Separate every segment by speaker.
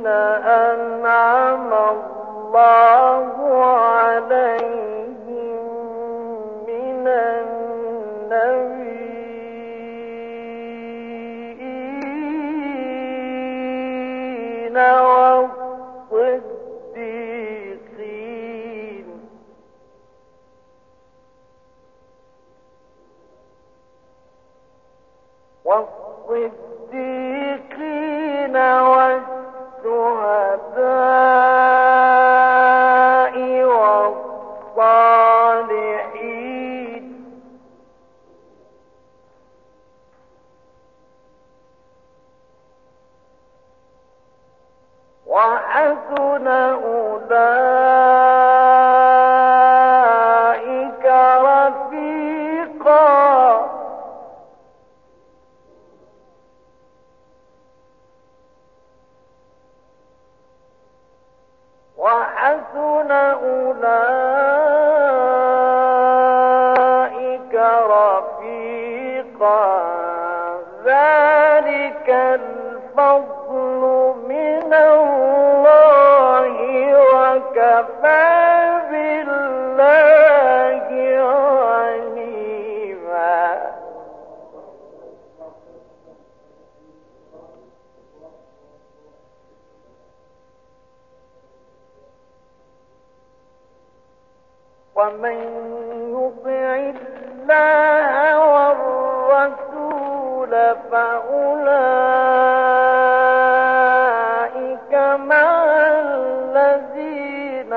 Speaker 1: الذين أنعم الله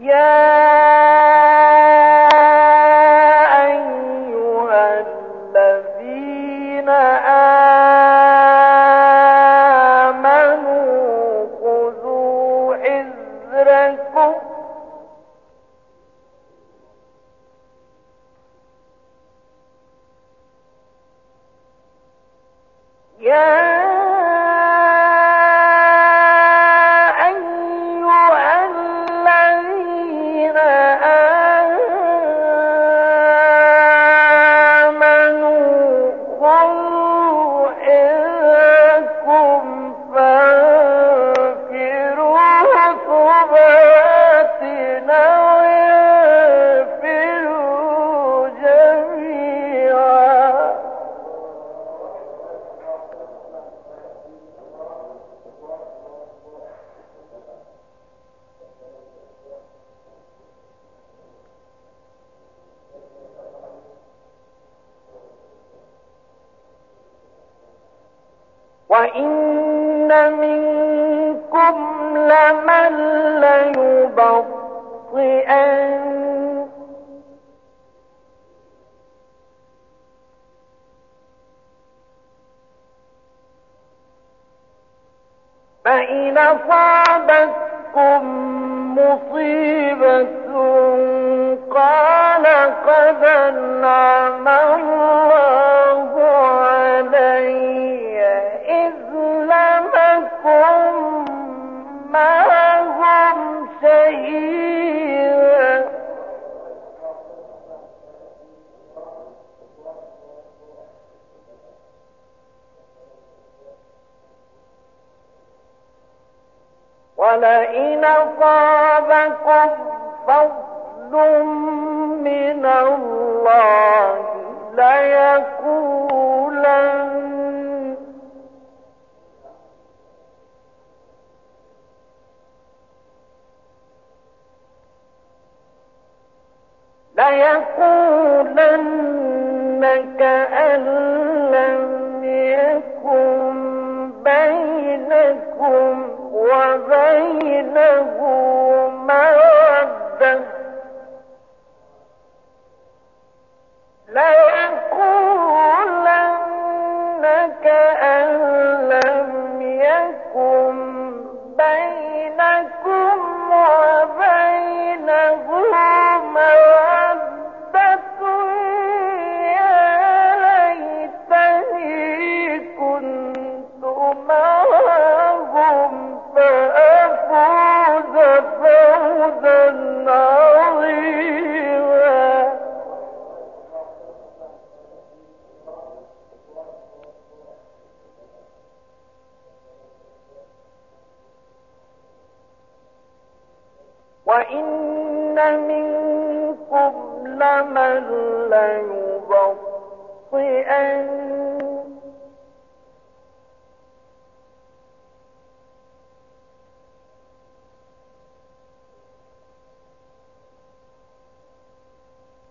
Speaker 1: Yeah.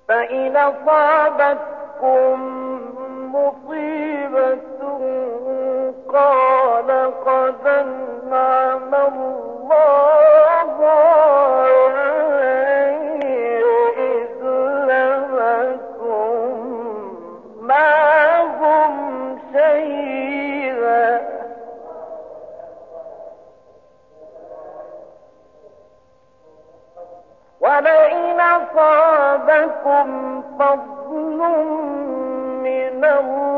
Speaker 1: فإن صابتكم مصيبة قال قد أنعم الله أصابكم فضل من الله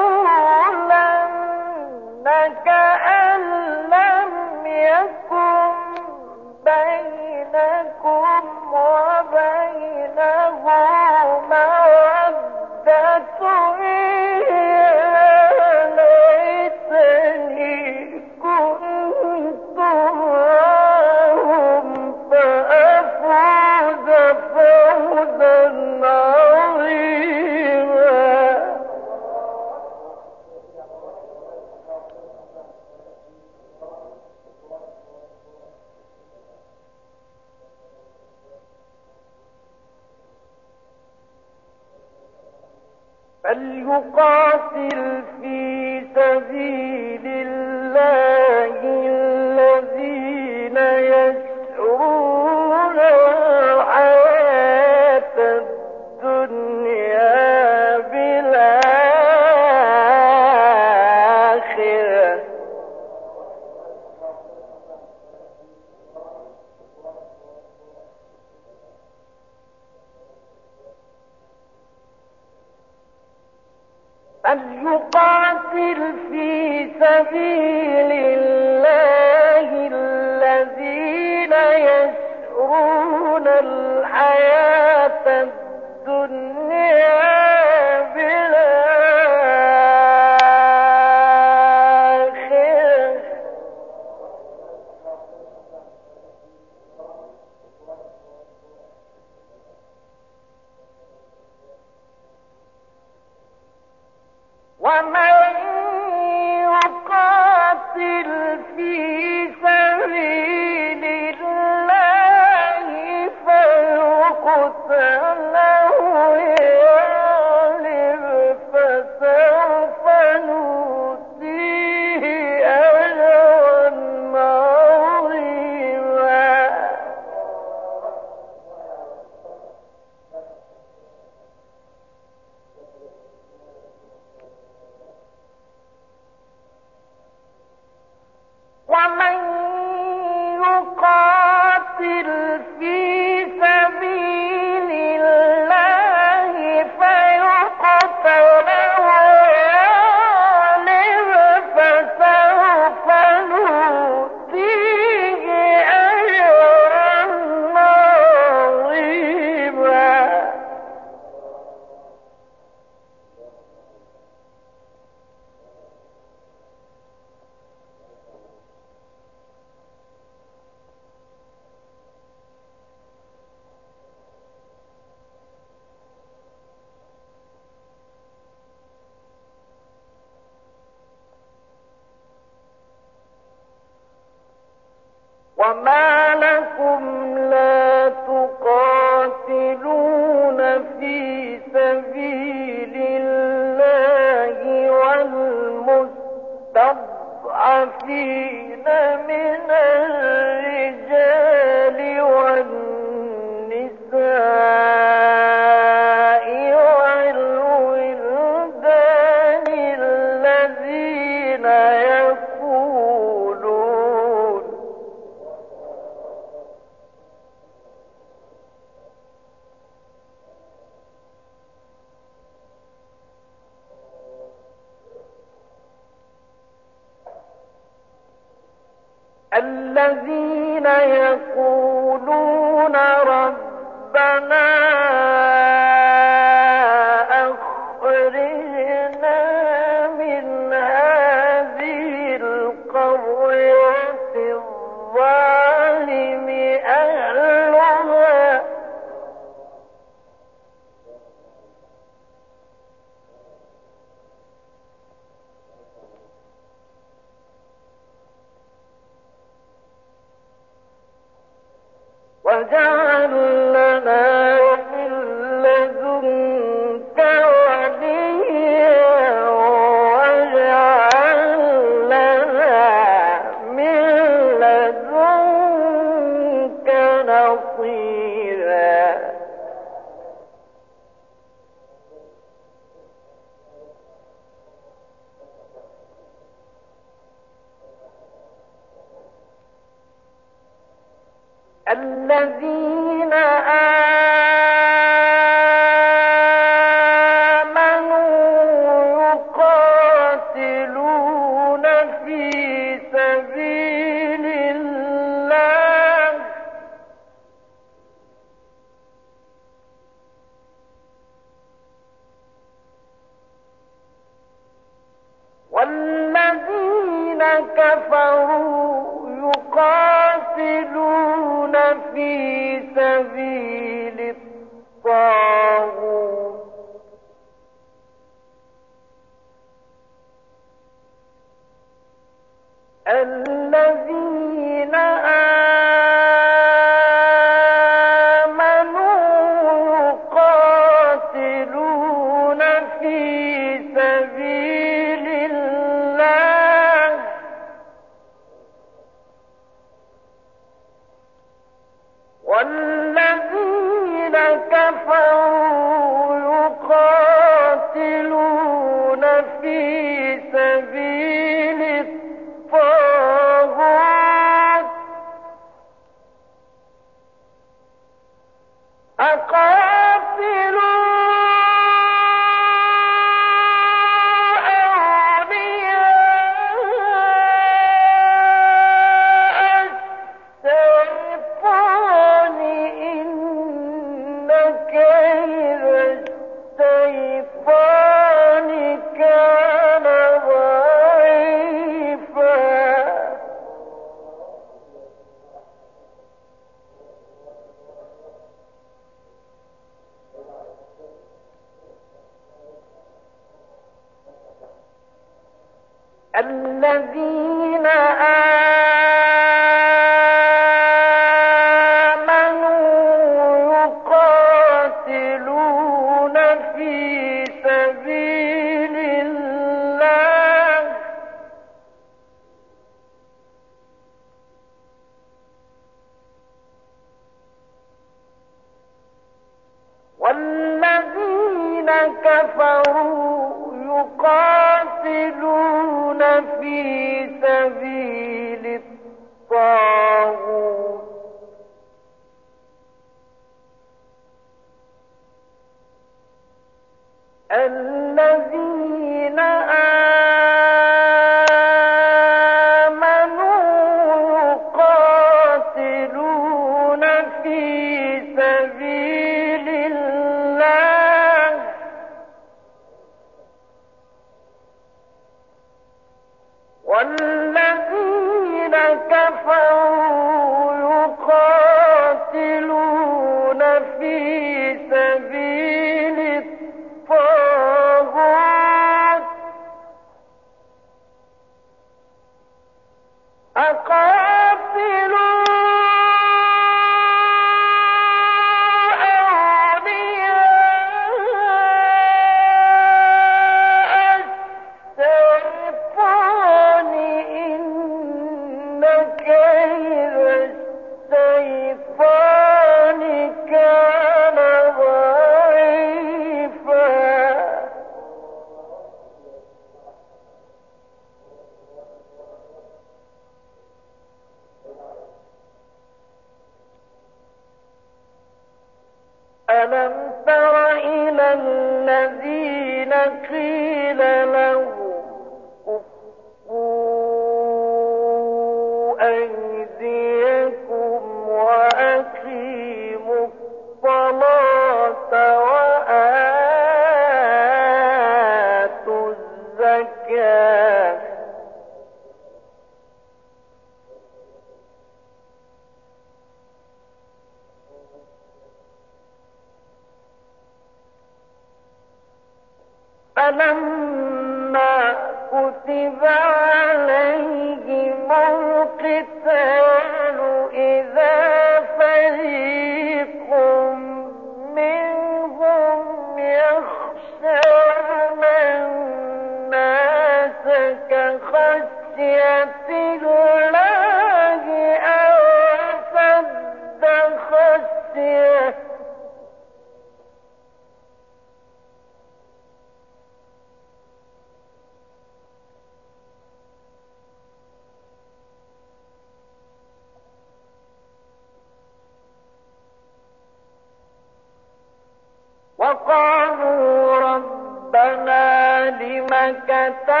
Speaker 1: وكتبنا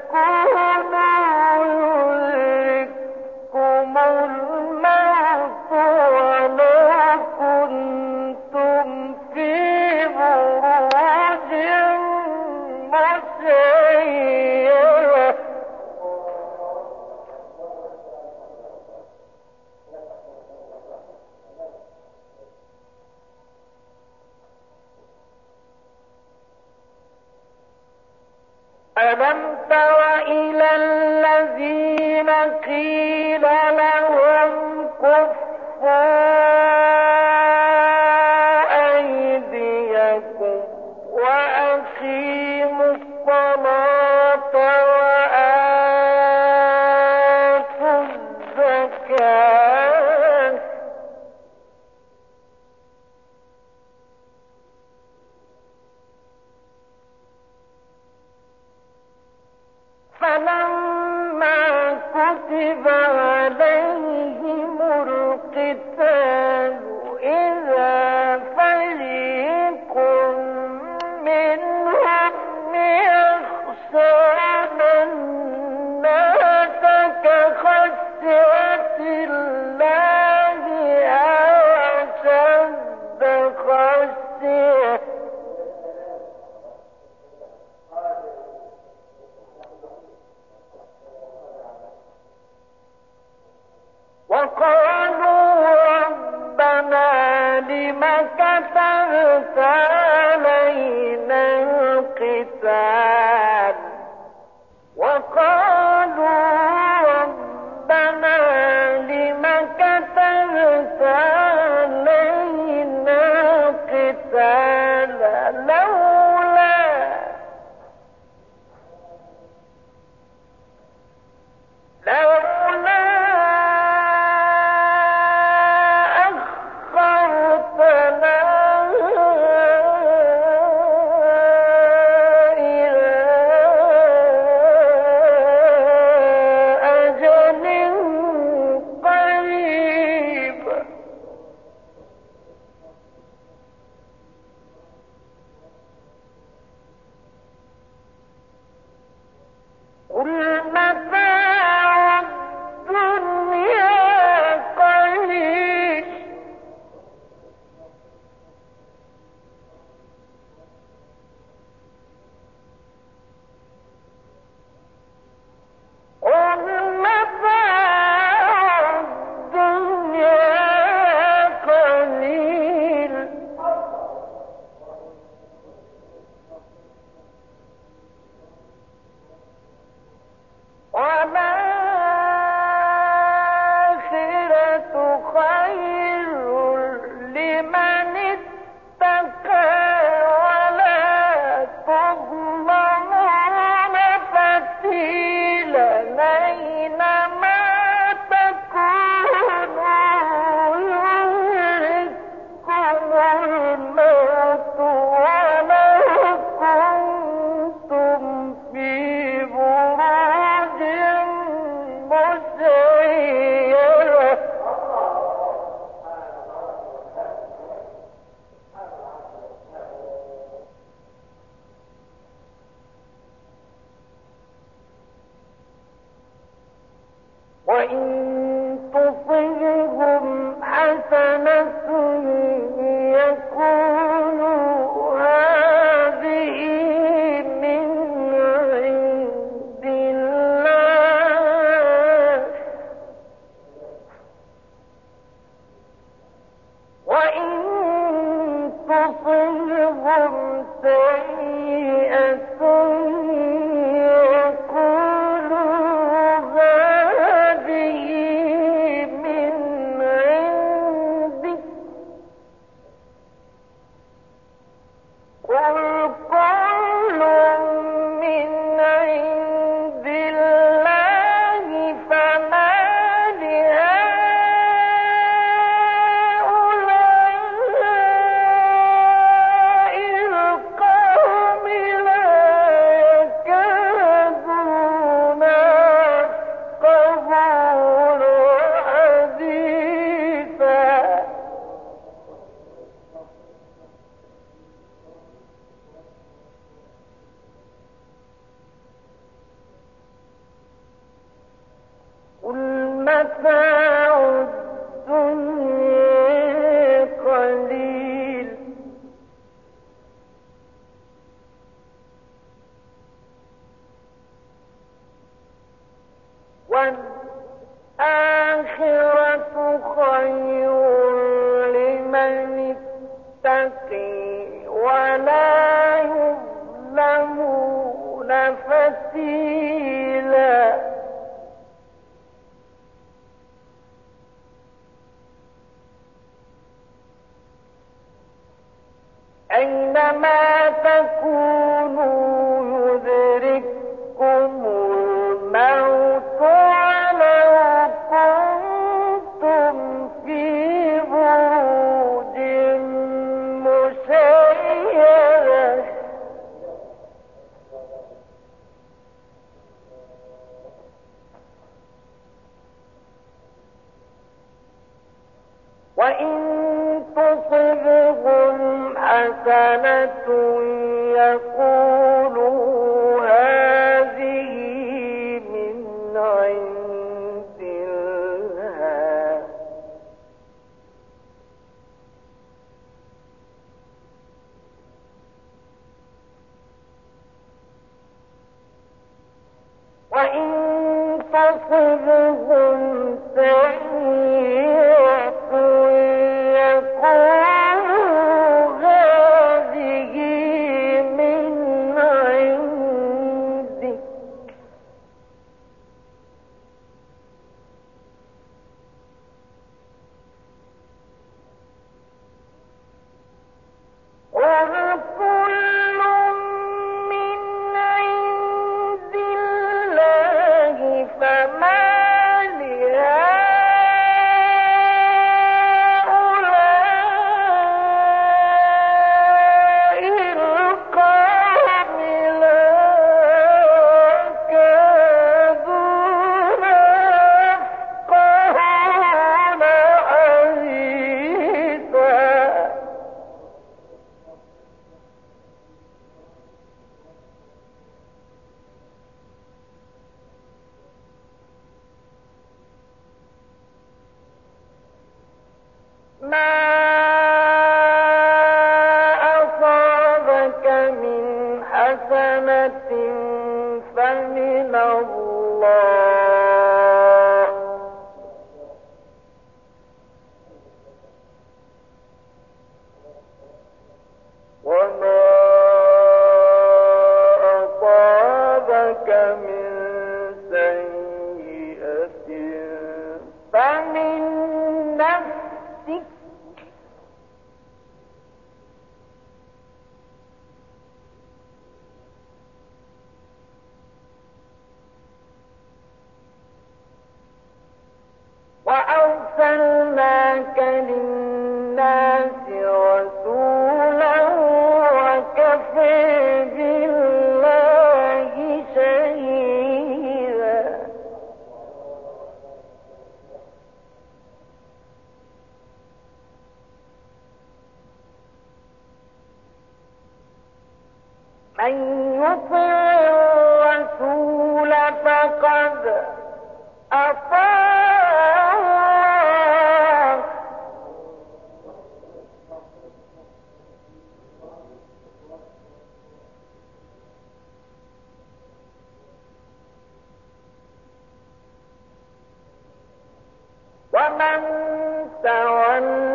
Speaker 1: القرآن المتقي ولا يظلمون فتيلا. أينما تكون ومن تولى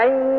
Speaker 1: من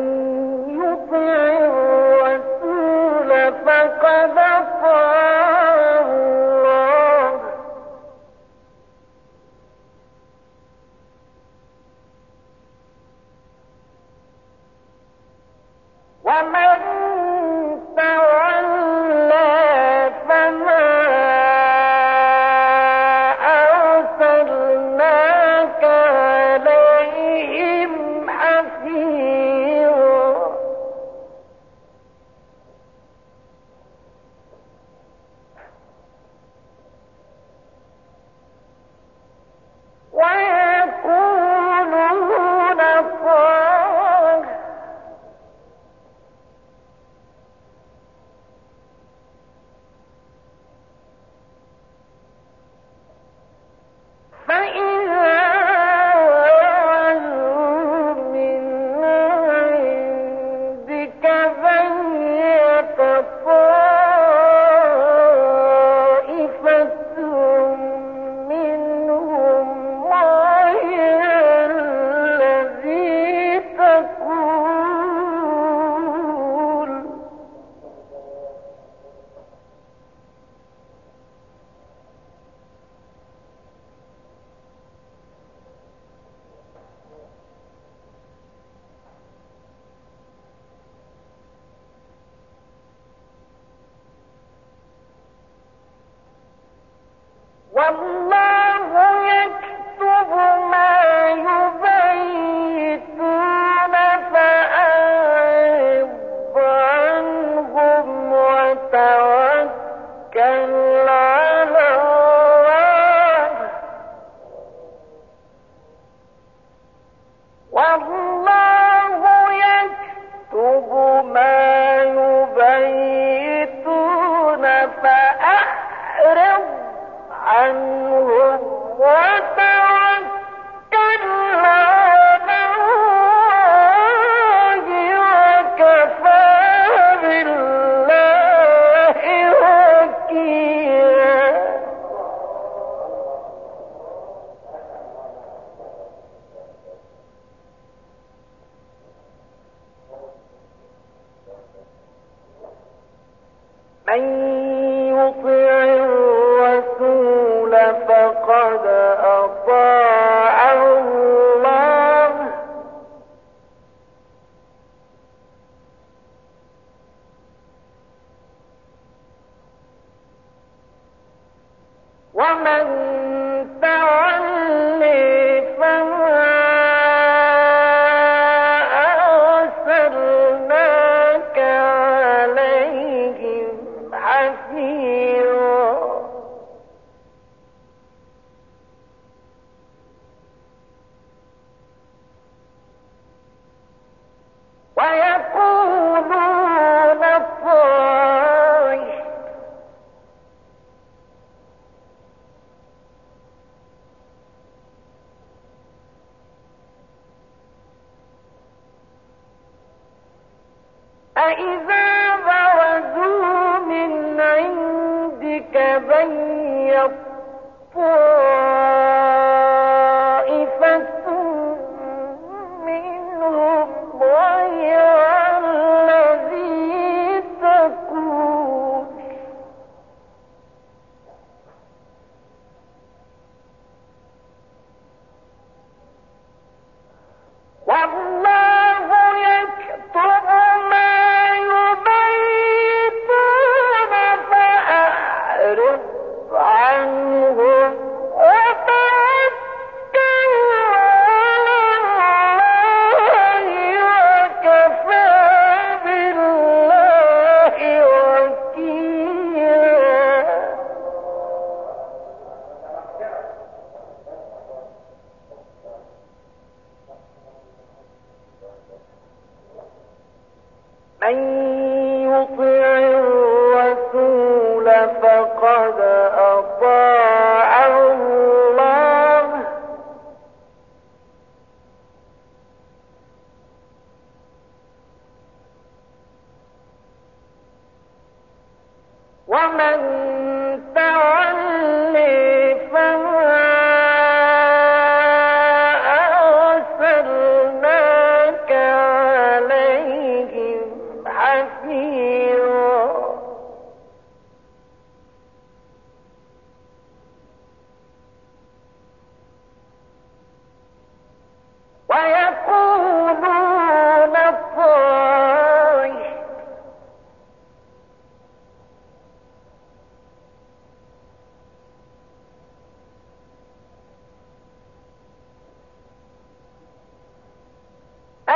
Speaker 1: أإذا بردوا من عندك بيت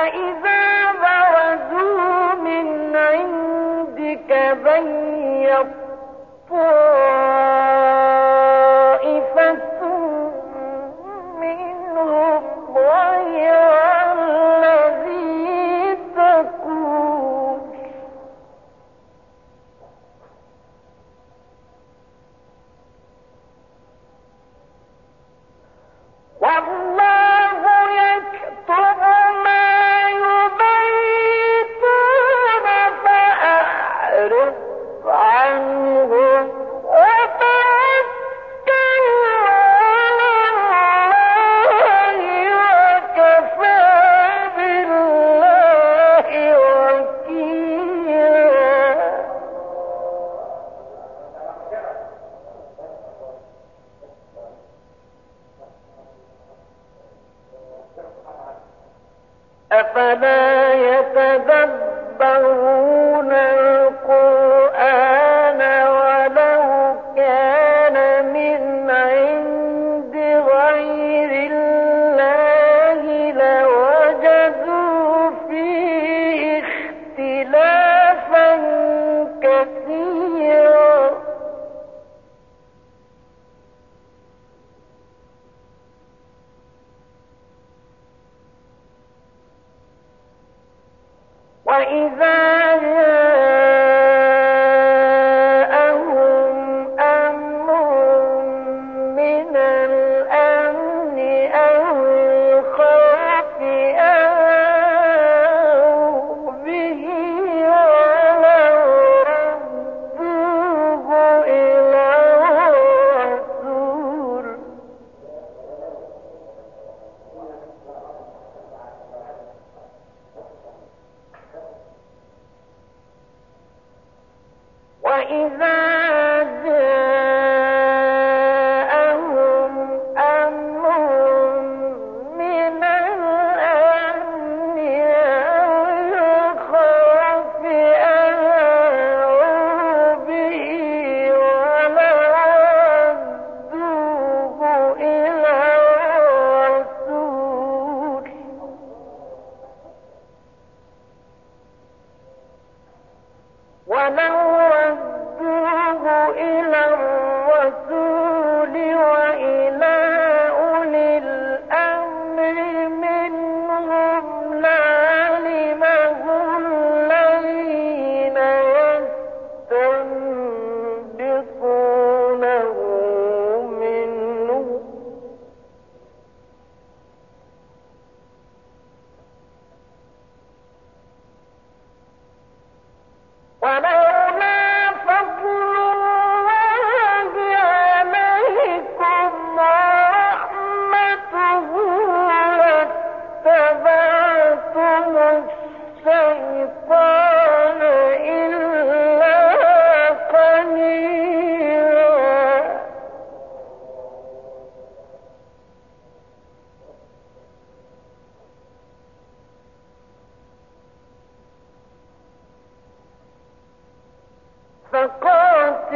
Speaker 1: وإذا برزوا من عندك بيض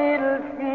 Speaker 1: في